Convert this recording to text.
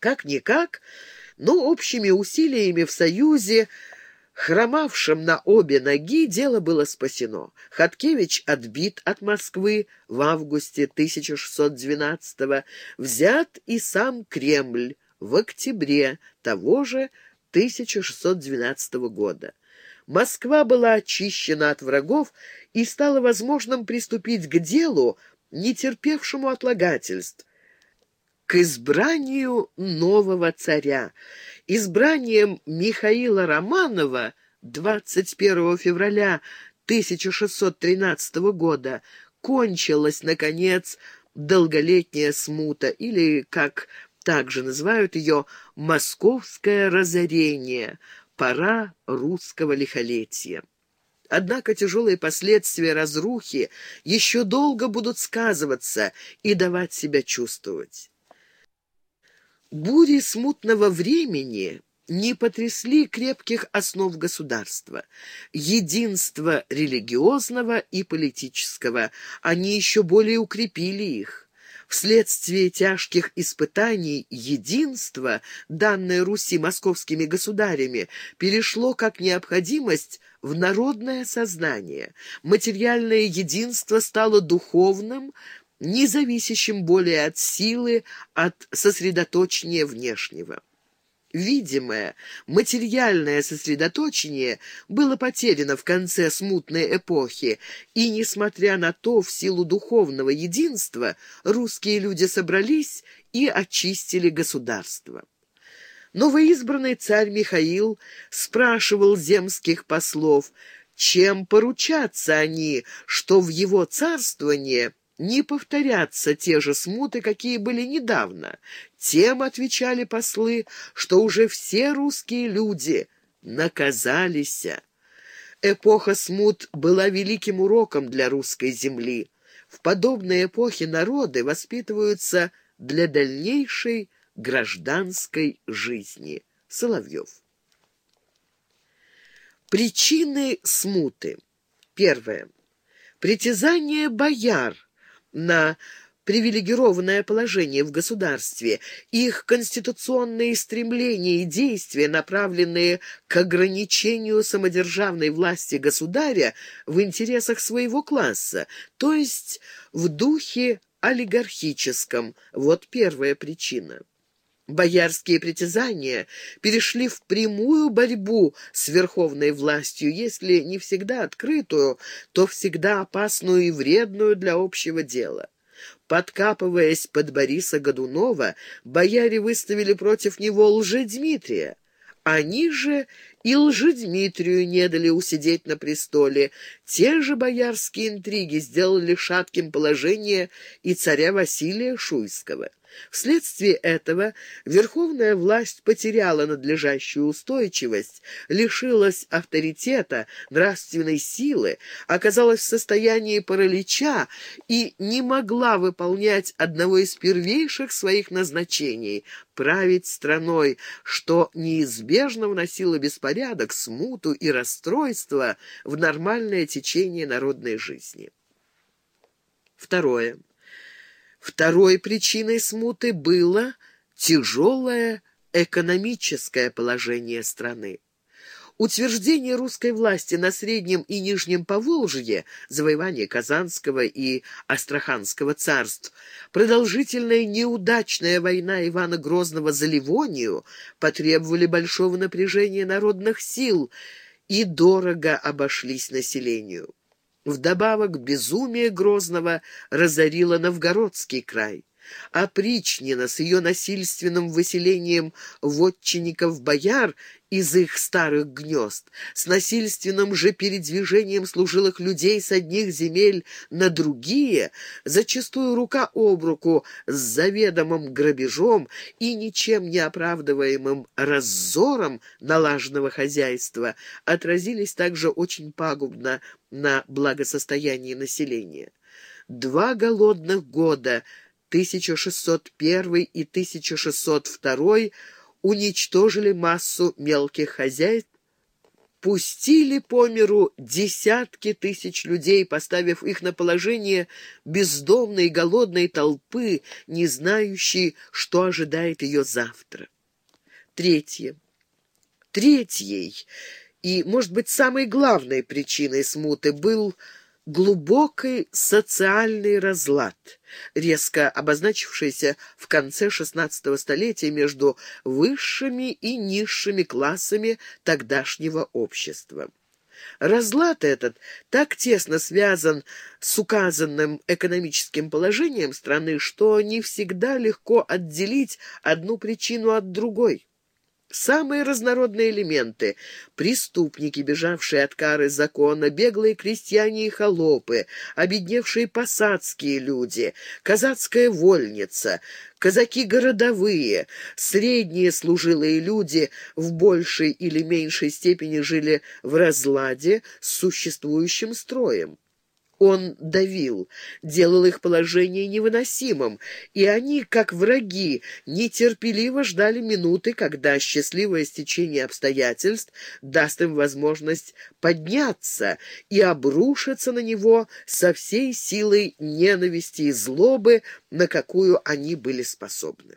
Как-никак, но общими усилиями в Союзе Хромавшим на обе ноги дело было спасено. Хаткевич отбит от Москвы в августе 1612 взят и сам Кремль в октябре того же 1612 года. Москва была очищена от врагов и стало возможным приступить к делу, не терпевшему отлагательств, к избранию нового царя. Избранием Михаила Романова 21 февраля 1613 года кончилась, наконец, долголетняя смута, или, как также называют ее, «московское разорение», пора русского лихолетия. Однако тяжелые последствия разрухи еще долго будут сказываться и давать себя чувствовать. Бури смутного времени не потрясли крепких основ государства, единства религиозного и политического, они еще более укрепили их. Вследствие тяжких испытаний единство, данное Руси московскими государями, перешло как необходимость в народное сознание. Материальное единство стало духовным, не зависящим более от силы, от сосредоточения внешнего. Видимое, материальное сосредоточение было потеряно в конце смутной эпохи, и, несмотря на то, в силу духовного единства, русские люди собрались и очистили государство. Новоизбранный царь Михаил спрашивал земских послов, чем поручаться они, что в его царствование не повторятся те же смуты, какие были недавно. Тем отвечали послы, что уже все русские люди наказались. Эпоха смут была великим уроком для русской земли. В подобной эпохе народы воспитываются для дальнейшей гражданской жизни. Соловьев. Причины смуты. Первое. Притязание бояр – на привилегированное положение в государстве, их конституционные стремления и действия, направленные к ограничению самодержавной власти государя в интересах своего класса, то есть в духе олигархическом. Вот первая причина. Боярские притязания перешли в прямую борьбу с верховной властью, если не всегда открытую, то всегда опасную и вредную для общего дела. Подкапываясь под Бориса Годунова, бояре выставили против него лжедмитрия. Они же и лжедмитрию не дали усидеть на престоле. Те же боярские интриги сделали шатким положение и царя Василия Шуйского. Вследствие этого верховная власть потеряла надлежащую устойчивость, лишилась авторитета, нравственной силы, оказалась в состоянии паралича и не могла выполнять одного из первейших своих назначений — править страной, что неизбежно вносило беспорядок, смуту и расстройство в нормальное течение народной жизни. Второе. Второй причиной смуты было тяжелое экономическое положение страны. Утверждение русской власти на Среднем и Нижнем Поволжье, завоевание Казанского и Астраханского царств, продолжительная неудачная война Ивана Грозного за Ливонию потребовали большого напряжения народных сил и дорого обошлись населению. Вдобавок безумие Грозного разорило Новгородский край. Опричнина с ее насильственным выселением вотчинников-бояр из их старых гнезд, с насильственным же передвижением служилых людей с одних земель на другие, зачастую рука об руку с заведомым грабежом и ничем не оправдываемым раззором налаженного хозяйства, отразились также очень пагубно на благосостоянии населения. Два голодных года – 1601 и 1602 уничтожили массу мелких хозяйств пустили по миру десятки тысяч людей, поставив их на положение бездомной голодной толпы, не знающей, что ожидает ее завтра. Третье. Третьей и, может быть, самой главной причиной смуты был глубокий социальный разлад, резко обозначившийся в конце XVI столетия между высшими и низшими классами тогдашнего общества. Разлад этот так тесно связан с указанным экономическим положением страны, что не всегда легко отделить одну причину от другой. Самые разнородные элементы — преступники, бежавшие от кары закона, беглые крестьяне и холопы, обедневшие посадские люди, казацкая вольница, казаки городовые, средние служилые люди в большей или меньшей степени жили в разладе с существующим строем. Он давил, делал их положение невыносимым, и они, как враги, нетерпеливо ждали минуты, когда счастливое стечение обстоятельств даст им возможность подняться и обрушиться на него со всей силой ненависти и злобы, на какую они были способны.